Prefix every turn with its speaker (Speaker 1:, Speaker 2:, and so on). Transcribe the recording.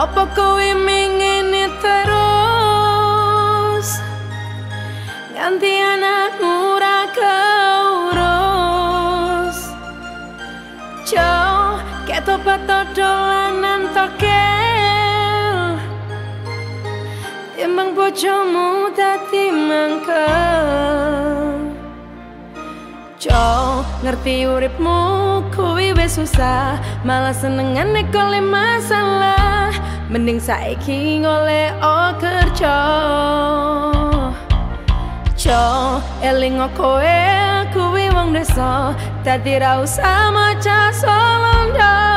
Speaker 1: Apa kowe mengene terus? Ganti anakmu ra keurus Jo, keto pato dolanan tokel. Timbang bojomu dati mangkel. Jo, ngerti uripmu kuwi wis susah. Malah senengan nek oleh masalah mending saiki ngoleh o kerja Jo, eling kowe kuwi wong desa. Dadi ra usah maca solondo